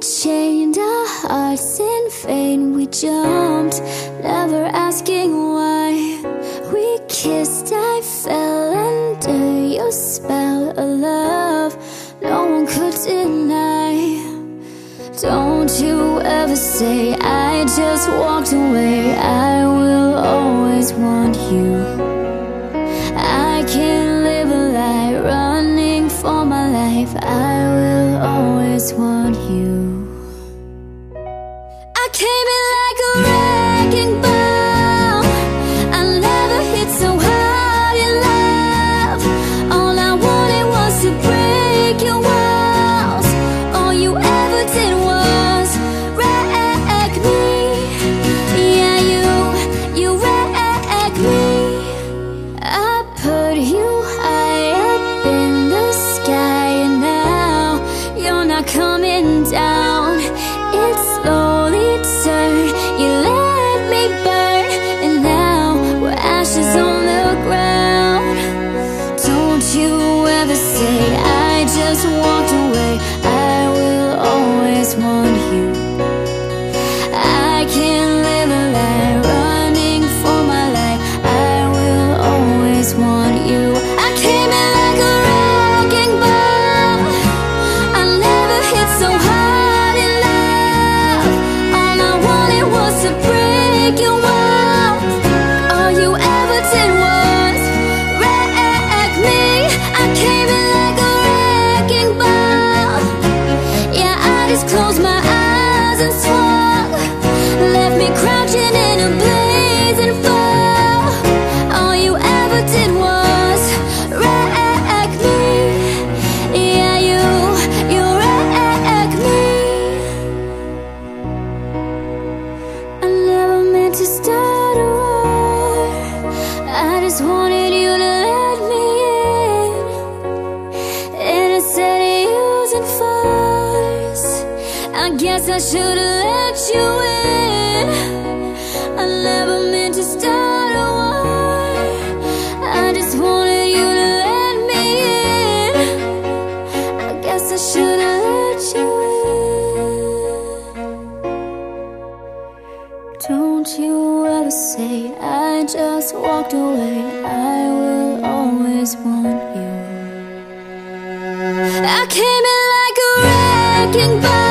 chained our hearts in vain. We jumped, never asking why. We kissed, I fell under your spell of love. No one could deny. Don't you ever say I just walked away. I will always want you. I can't live a lie running for my life. I will always want you want you I guess I should've let you in. I never meant to start a war. I just wanted you to let me in. I guess I should've let you in. Don't you ever say I just walked away. I will always want you. I came in wrecking ball